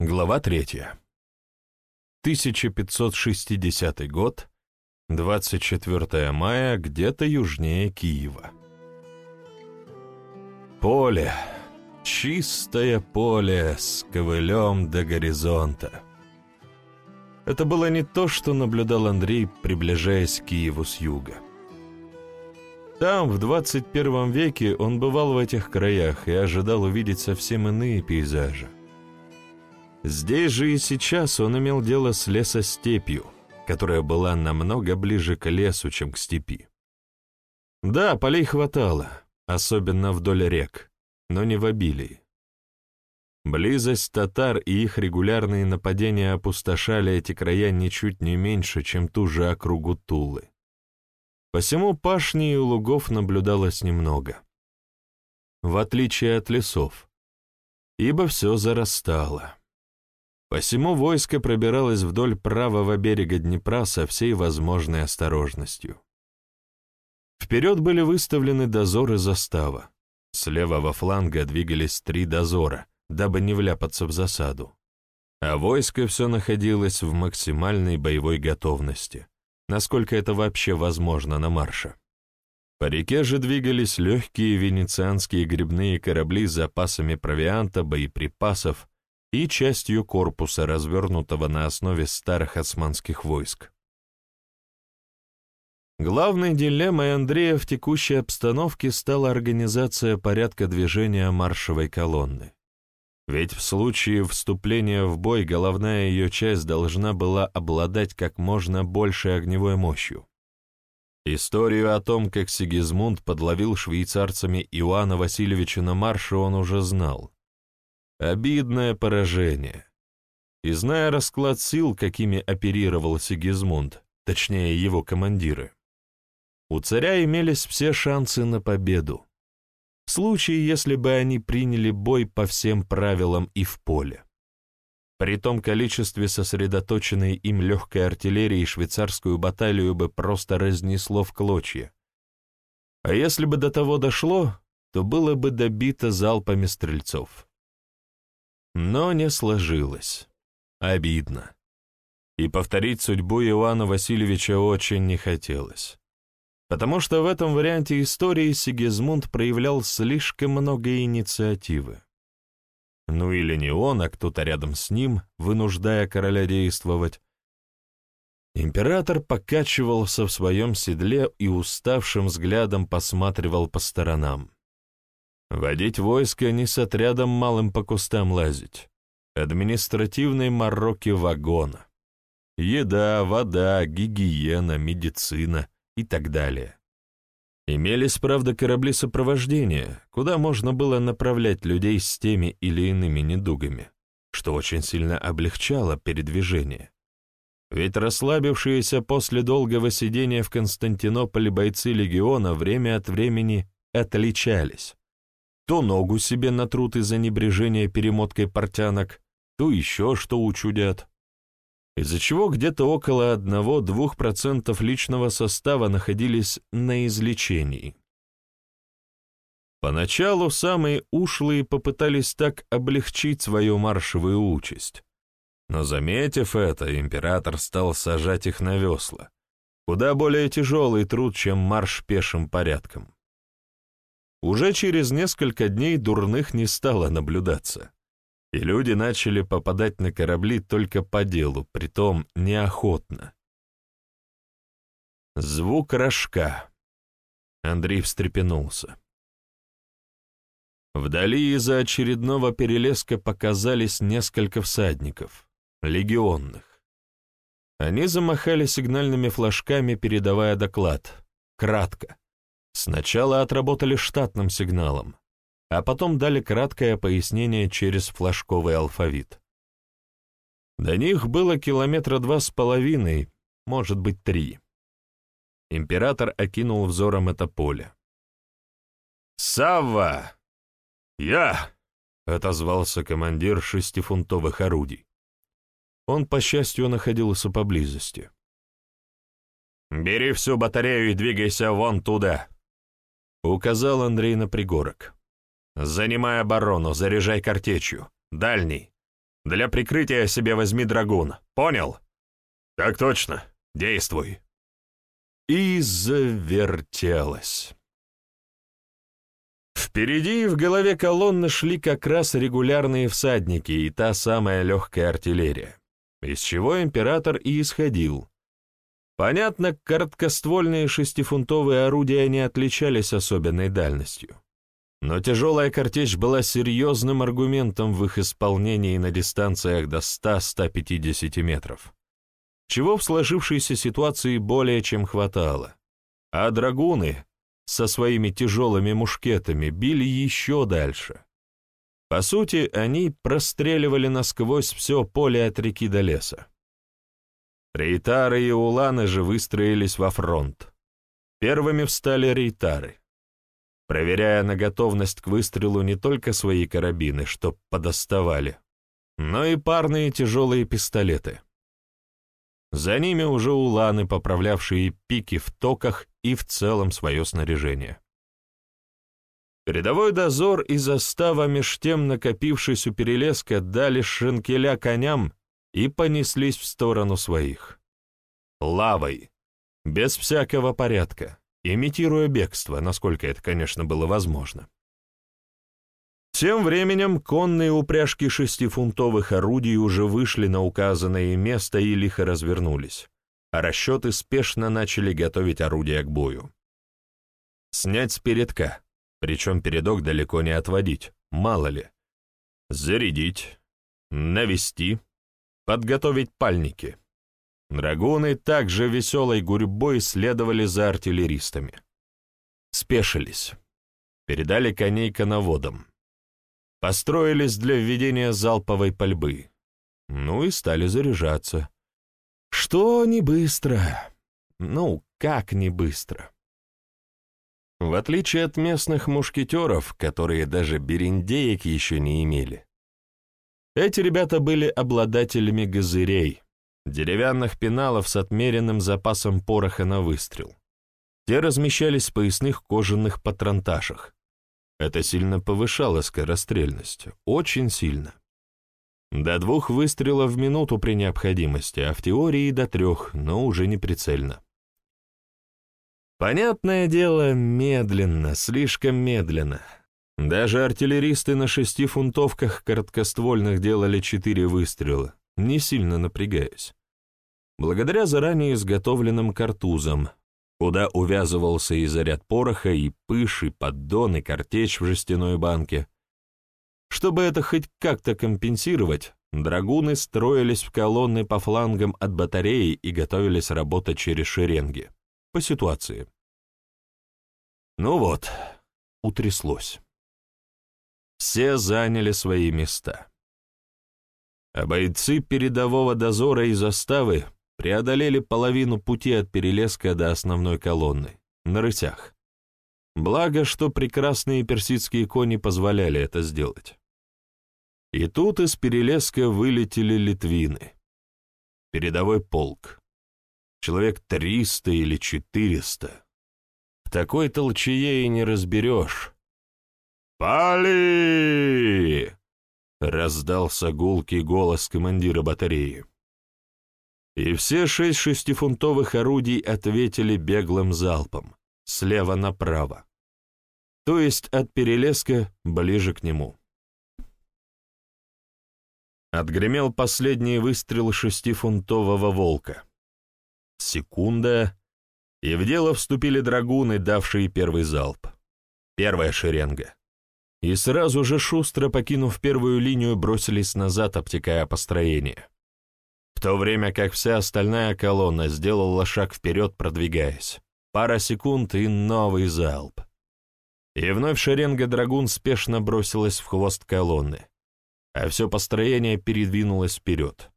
Глава 3. 1560 год, 24 мая, где-то южнее Киева. Поле, чистое поле с ковылем до горизонта. Это было не то, что наблюдал Андрей, приближаясь к Киеву с юга. Там, в 21 веке, он бывал в этих краях и ожидал увидеть совсем иные пейзажи. Здесь же и сейчас он имел дело с лесостепью, которая была намного ближе к лесу, чем к степи. Да, полей хватало, особенно вдоль рек, но не в обилии. Близость татар и их регулярные нападения опустошали эти края ничуть не меньше, чем ту же округу Тулы. Посему пашни и лугов наблюдалось немного. В отличие от лесов, ибо все зарастало. Посему войско пробиралось вдоль правого берега Днепра со всей возможной осторожностью. Вперед были выставлены дозоры застава. С левого фланга двигались три дозора, дабы не вляпаться в засаду. А войско все находилось в максимальной боевой готовности, насколько это вообще возможно на марше. По реке же двигались легкие венецианские грибные корабли с запасами провианта, боеприпасов, и частью корпуса, развернутого на основе старых османских войск. Главной дилеммой Андрея в текущей обстановке стала организация порядка движения маршевой колонны. Ведь в случае вступления в бой головная ее часть должна была обладать как можно большей огневой мощью. Историю о том, как Сигизмунд подловил швейцарцами Иоанна Васильевича на марше, он уже знал. Обидное поражение. И зная расклад сил, какими оперировал Сигизмунд, точнее его командиры, у царя имелись все шансы на победу. В случае, если бы они приняли бой по всем правилам и в поле. При том количестве сосредоточенной им легкой артиллерии швейцарскую баталию бы просто разнесло в клочья. А если бы до того дошло, то было бы добито залпами стрельцов. Но не сложилось. Обидно. И повторить судьбу Иоанна Васильевича очень не хотелось. Потому что в этом варианте истории Сигизмунд проявлял слишком много инициативы. Ну или не он, а кто-то рядом с ним, вынуждая короля действовать. Император покачивался в своем седле и уставшим взглядом посматривал по сторонам. Водить войско не с отрядом малым по кустам лазить. Административной мороки вагона. Еда, вода, гигиена, медицина и так далее. Имелись, правда, корабли сопровождения, куда можно было направлять людей с теми или иными недугами, что очень сильно облегчало передвижение. Ведь расслабившиеся после долгого сидения в Константинополе бойцы легиона время от времени отличались то ногу себе натрут из-за небрежения перемоткой портянок, то еще что учудят. Из-за чего где-то около 1-2% личного состава находились на излечении. Поначалу самые ушлые попытались так облегчить свою маршевую участь. Но, заметив это, император стал сажать их на весла. Куда более тяжелый труд, чем марш пешим порядком. Уже через несколько дней дурных не стало наблюдаться, и люди начали попадать на корабли только по делу, притом неохотно. Звук рожка. Андрей встрепенулся. Вдали из-за очередного перелеска показались несколько всадников, легионных. Они замахали сигнальными флажками, передавая доклад. Кратко. Сначала отработали штатным сигналом, а потом дали краткое пояснение через флажковый алфавит. До них было километра два с половиной, может быть, три. Император окинул взором это поле. «Савва!» «Я!» — отозвался командир шестифунтовых орудий. Он, по счастью, находился поблизости. «Бери всю батарею и двигайся вон туда!» Указал Андрей на пригорок. «Занимай оборону, заряжай картечью. Дальний. Для прикрытия себе возьми драгун. Понял? Так точно. Действуй. И завертелось. Впереди в голове колонны шли как раз регулярные всадники и та самая легкая артиллерия, из чего император и исходил. Понятно, короткоствольные шестифунтовые орудия не отличались особенной дальностью. Но тяжелая картечь была серьезным аргументом в их исполнении на дистанциях до 100-150 метров, чего в сложившейся ситуации более чем хватало. А драгуны со своими тяжелыми мушкетами били еще дальше. По сути, они простреливали насквозь все поле от реки до леса. Рейтары и уланы же выстроились во фронт. Первыми встали рейтары проверяя на готовность к выстрелу не только свои карабины, что подоставали, но и парные тяжелые пистолеты. За ними уже уланы, поправлявшие пики в токах и в целом свое снаряжение. Передовой дозор и застава, меж тем накопившись у перелеска, дали шинкеля коням и понеслись в сторону своих. Лавой, без всякого порядка имитируя бегство, насколько это, конечно, было возможно. Тем временем конные упряжки шестифунтовых орудий уже вышли на указанное место и лихо развернулись, а расчеты спешно начали готовить орудия к бою. Снять с передка, причем передок далеко не отводить, мало ли. Зарядить, навести, подготовить пальники. Драгуны также веселой гурьбой следовали за артиллеристами. Спешились. Передали коней коноводам. Построились для введения залповой пальбы. Ну и стали заряжаться. Что не быстро. Ну, как не быстро. В отличие от местных мушкетеров, которые даже берендеек еще не имели, эти ребята были обладателями газырей — деревянных пеналов с отмеренным запасом пороха на выстрел. Те размещались в поясных кожаных патронташах. Это сильно повышало скорострельность, очень сильно. До двух выстрелов в минуту при необходимости, а в теории до трех, но уже не прицельно. Понятное дело, медленно, слишком медленно. Даже артиллеристы на шести фунтовках короткоствольных делали четыре выстрела, не сильно напрягаясь благодаря заранее изготовленным картузам, куда увязывался и заряд пороха, и пыш, и поддон, и картечь в жестяной банке. Чтобы это хоть как-то компенсировать, драгуны строились в колонны по флангам от батареи и готовились работать через шеренги, по ситуации. Ну вот, утряслось. Все заняли свои места. А бойцы передового дозора и заставы преодолели половину пути от перелеска до основной колонны, на рысях. Благо, что прекрасные персидские кони позволяли это сделать. И тут из перелеска вылетели литвины. Передовой полк. Человек триста или четыреста. В такой толчее и не разберешь. «Пали!» — раздался гулкий голос командира батареи и все шесть шестифунтовых орудий ответили беглым залпом, слева направо, то есть от перелеска ближе к нему. Отгремел последний выстрел шестифунтового волка. Секунда, и в дело вступили драгуны, давшие первый залп. Первая шеренга. И сразу же шустро, покинув первую линию, бросились назад, обтекая построение в то время как вся остальная колонна сделала шаг вперед, продвигаясь. Пара секунд и новый залп. И вновь шеренга драгун спешно бросилась в хвост колонны, а все построение передвинулось вперед.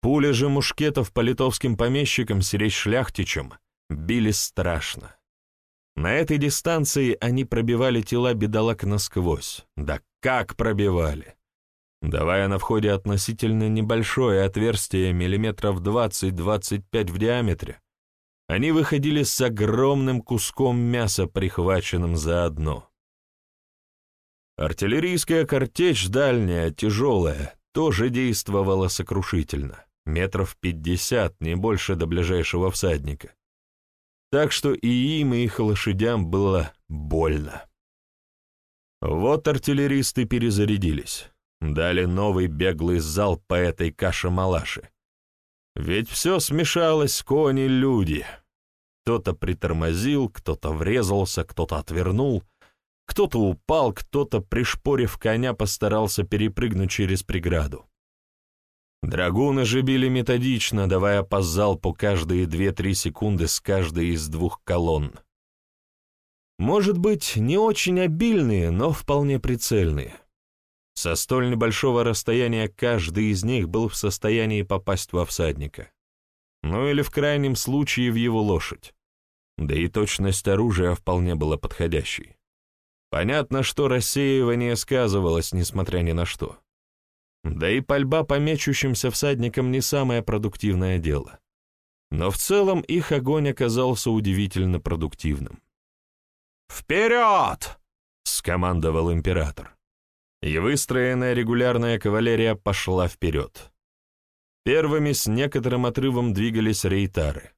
Пули же мушкетов по литовским помещикам, сиречь шляхтичам, били страшно. На этой дистанции они пробивали тела бедолаг насквозь. Да как пробивали! давая на входе относительно небольшое отверстие миллиметров 20-25 в диаметре, они выходили с огромным куском мяса, прихваченным заодно. Артиллерийская картечь дальняя, тяжелая, тоже действовала сокрушительно, метров пятьдесят, не больше до ближайшего всадника. Так что и им, и их лошадям было больно. Вот артиллеристы перезарядились, дали новый беглый залп по этой каше-малаше. Ведь все смешалось, кони, люди. Кто-то притормозил, кто-то врезался, кто-то отвернул, кто-то упал, кто-то, пришпорив коня, постарался перепрыгнуть через преграду. Драгуны же били методично, давая по залпу каждые две-три секунды с каждой из двух колонн. Может быть, не очень обильные, но вполне прицельные. Со столь небольшого расстояния каждый из них был в состоянии попасть во всадника. Ну или в крайнем случае в его лошадь. Да и точность оружия вполне была подходящей. Понятно, что рассеивание сказывалось, несмотря ни на что. Да и пальба по мечущимся всадникам не самое продуктивное дело. Но в целом их огонь оказался удивительно продуктивным. «Вперед!» — скомандовал император. И выстроенная регулярная кавалерия пошла вперед. Первыми с некоторым отрывом двигались рейтары.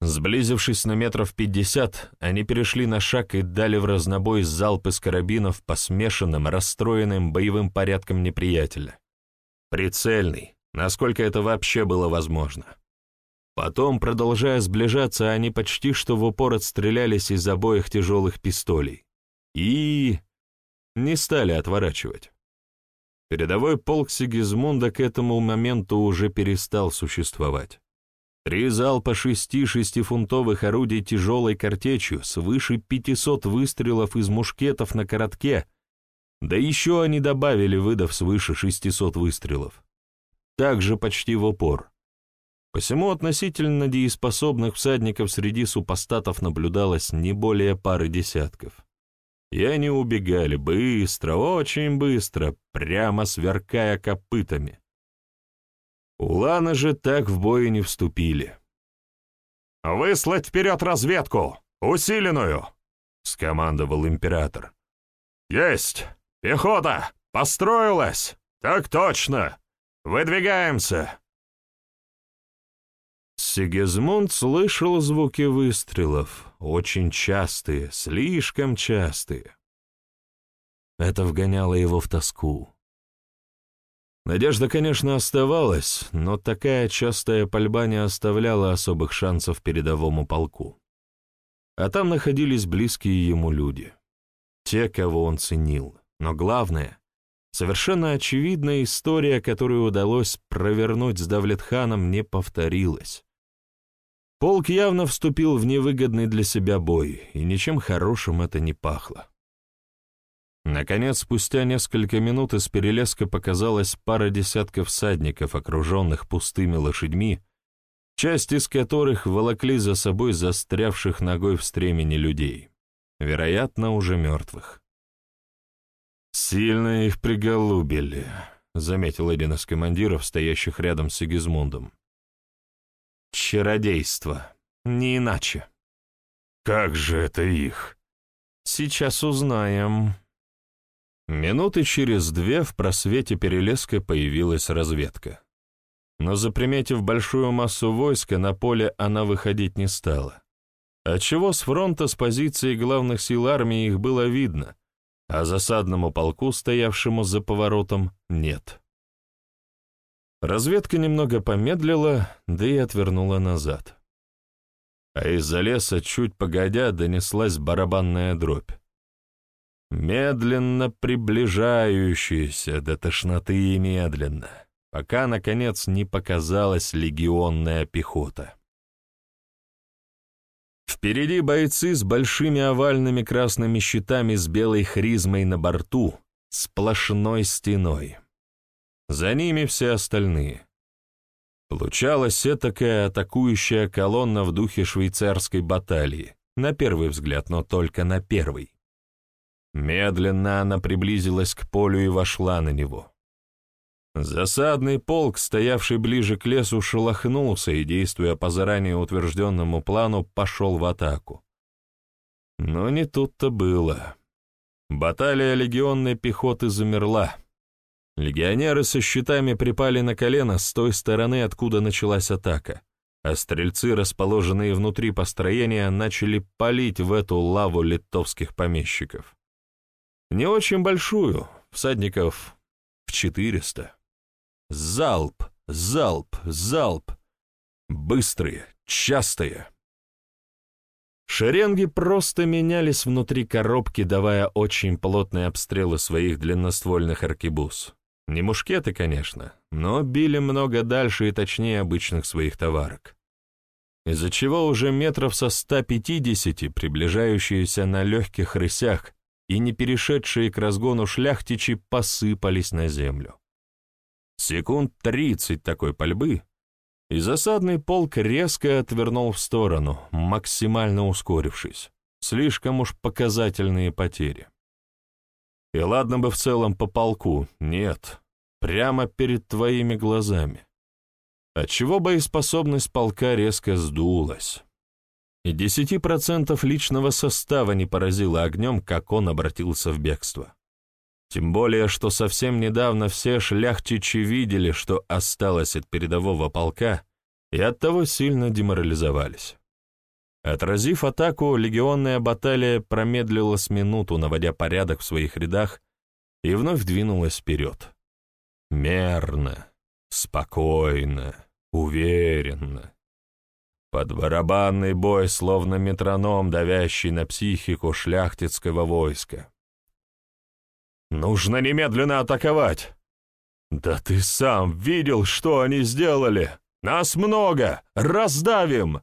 Сблизившись на метров пятьдесят, они перешли на шаг и дали в разнобой залп из карабинов по смешанным, расстроенным боевым порядкам неприятеля. Прицельный, насколько это вообще было возможно. Потом, продолжая сближаться, они почти что в упор отстрелялись из обоих тяжелых пистолей. И... не стали отворачивать. Передовой полк Сигизмунда к этому моменту уже перестал существовать. Три залпа шести шестифунтовых орудий тяжелой картечью, свыше 500 выстрелов из мушкетов на коротке, да еще они добавили, выдав свыше 600 выстрелов. Также почти в упор. Посему относительно дееспособных всадников среди супостатов наблюдалось не более пары десятков. И они убегали быстро, очень быстро, прямо сверкая копытами. Уланы же так в бой не вступили. «Выслать вперед разведку! Усиленную!» — скомандовал император. «Есть! Пехота! Построилась! Так точно! Выдвигаемся!» Сигизмунд слышал звуки выстрелов, очень частые, слишком частые. Это вгоняло его в тоску. Надежда, конечно, оставалась, но такая частая пальба не оставляла особых шансов передовому полку. А там находились близкие ему люди. Те, кого он ценил. Но главное, совершенно очевидная история, которую удалось провернуть с Давлетханом, не повторилась. Полк явно вступил в невыгодный для себя бой, и ничем хорошим это не пахло. Наконец, спустя несколько минут из перелеска показалась пара десятков всадников, окруженных пустыми лошадьми, часть из которых волокли за собой застрявших ногой в стремени людей, вероятно, уже мертвых. «Сильно их приголубили», — заметил один из командиров, стоящих рядом с Сигизмундом. «Чародейство. Не иначе». «Как же это их?» «Сейчас узнаем», Минуты через две в просвете перелеска появилась разведка. Но заприметив большую массу войска, на поле она выходить не стала. Отчего с фронта с позиции главных сил армии их было видно, а засадному полку, стоявшему за поворотом, нет. Разведка немного помедлила, да и отвернула назад. А из-за леса чуть погодя донеслась барабанная дробь медленно приближающаяся до тошноты и медленно, пока, наконец, не показалась легионная пехота. Впереди бойцы с большими овальными красными щитами с белой хризмой на борту, сплошной стеной. За ними все остальные. Получалась этакая атакующая колонна в духе швейцарской баталии, на первый взгляд, но только на первый. Медленно она приблизилась к полю и вошла на него. Засадный полк, стоявший ближе к лесу, шелохнулся и, действуя по заранее утвержденному плану, пошел в атаку. Но не тут-то было. Баталия легионной пехоты замерла. Легионеры со щитами припали на колено с той стороны, откуда началась атака, а стрельцы, расположенные внутри построения, начали палить в эту лаву литовских помещиков. Не очень большую, всадников в четыреста. Залп, залп, залп. Быстрые, частые. Шеренги просто менялись внутри коробки, давая очень плотные обстрелы своих длинноствольных аркебуз. Не мушкеты, конечно, но били много дальше и точнее обычных своих товарок. Из-за чего уже метров со 150, приближающиеся на легких рысях и не перешедшие к разгону шляхтичи, посыпались на землю. Секунд тридцать такой пальбы, и засадный полк резко отвернул в сторону, максимально ускорившись. Слишком уж показательные потери. И ладно бы в целом по полку, нет, прямо перед твоими глазами. Отчего боеспособность полка резко сдулась. И десяти процентов личного состава не поразило огнем, как он обратился в бегство. Тем более, что совсем недавно все шляхтичи видели, что осталось от передового полка, и оттого сильно деморализовались. Отразив атаку, легионная баталия промедлила с минуту, наводя порядок в своих рядах, и вновь двинулась вперед. Мерно, спокойно, уверенно. Под барабанный бой, словно метроном, давящий на психику шляхтицкого войска. «Нужно немедленно атаковать!» «Да ты сам видел, что они сделали! Нас много! Раздавим!»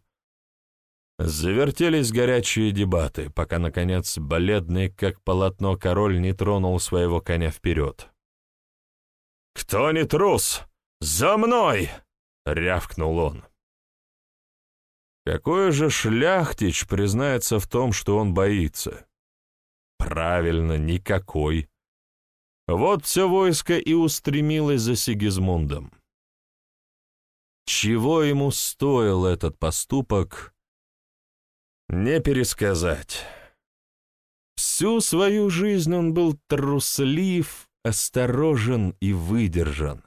Завертелись горячие дебаты, пока, наконец, бледный, как полотно, король не тронул своего коня вперед. «Кто не трус? За мной!» — рявкнул он. Какой же шляхтич признается в том, что он боится? Правильно, никакой. Вот все войско и устремилось за Сигизмундом. Чего ему стоил этот поступок, не пересказать. Всю свою жизнь он был труслив, осторожен и выдержан.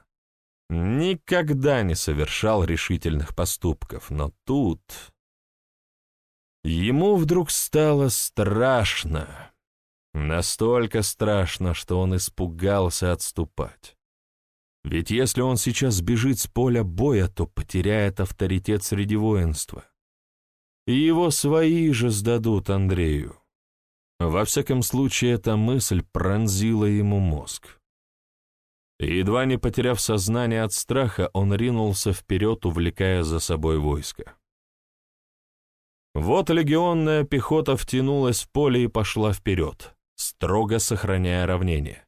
Никогда не совершал решительных поступков, но тут... Ему вдруг стало страшно. Настолько страшно, что он испугался отступать. Ведь если он сейчас бежит с поля боя, то потеряет авторитет среди воинства и его свои же сдадут Андрею. Во всяком случае, эта мысль пронзила ему мозг. Едва не потеряв сознание от страха, он ринулся вперед, увлекая за собой войско. Вот легионная пехота втянулась в поле и пошла вперед, строго сохраняя равнение.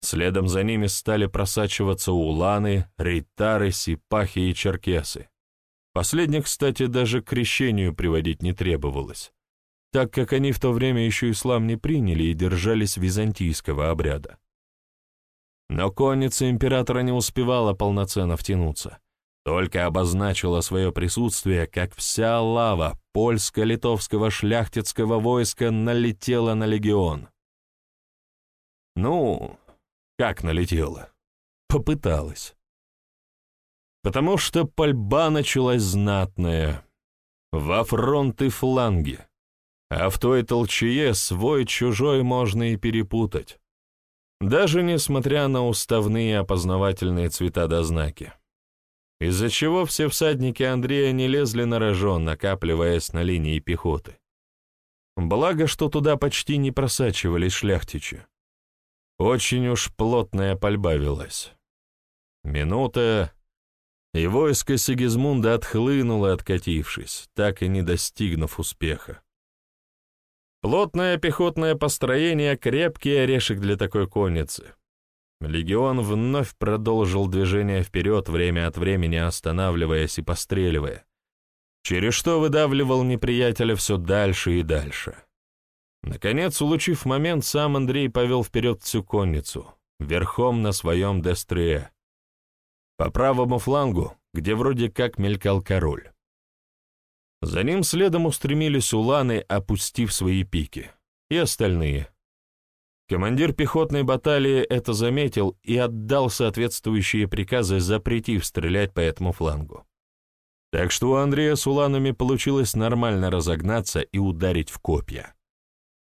Следом за ними стали просачиваться уланы, рейтары, сипахи и черкесы. Последних, кстати, даже к крещению приводить не требовалось, так как они в то время еще ислам не приняли и держались византийского обряда. Но конница императора не успевала полноценно втянуться, только обозначила свое присутствие, как вся лава польско-литовского шляхтицкого войска налетела на легион. Ну, как налетела? Попыталась потому что пальба началась знатная, во фронт и фланги, а в той толчее свой-чужой можно и перепутать, даже несмотря на уставные опознавательные цвета до знаки. Из-за чего все всадники Андрея не лезли на рожон, накапливаясь на линии пехоты. Благо, что туда почти не просачивались шляхтичи. Очень уж плотная пальба велась. Минута, и войско Сигизмунда отхлынуло, откатившись, так и не достигнув успеха. Плотное пехотное построение — крепкий орешек для такой конницы. Легион вновь продолжил движение вперед, время от времени останавливаясь и постреливая, через что выдавливал неприятеля все дальше и дальше. Наконец, улучив момент, сам Андрей повел вперед всю конницу, верхом на своем Дестрие, по правому флангу, где вроде как мелькал король. За ним следом устремились уланы, опустив свои пики, и остальные. Командир пехотной баталии это заметил и отдал соответствующие приказы, запретив стрелять по этому флангу. Так что у Андрея с уланами получилось нормально разогнаться и ударить в копья.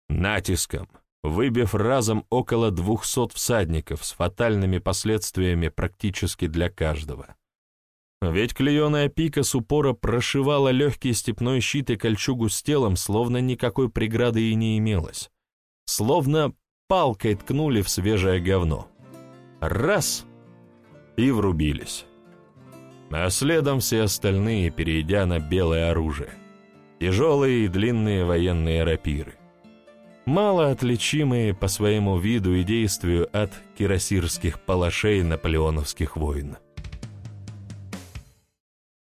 Натиском, выбив разом около двухсот всадников с фатальными последствиями практически для каждого. Ведь клееная пика с упора прошивала легкий степной щит и кольчугу с телом, словно никакой преграды и не имелось. Словно палкой ткнули в свежее говно. Раз — и врубились. А следом все остальные, перейдя на белое оружие. Тяжелые и длинные военные рапиры. Мало отличимые по своему виду и действию от кирасирских палашей наполеоновских войн.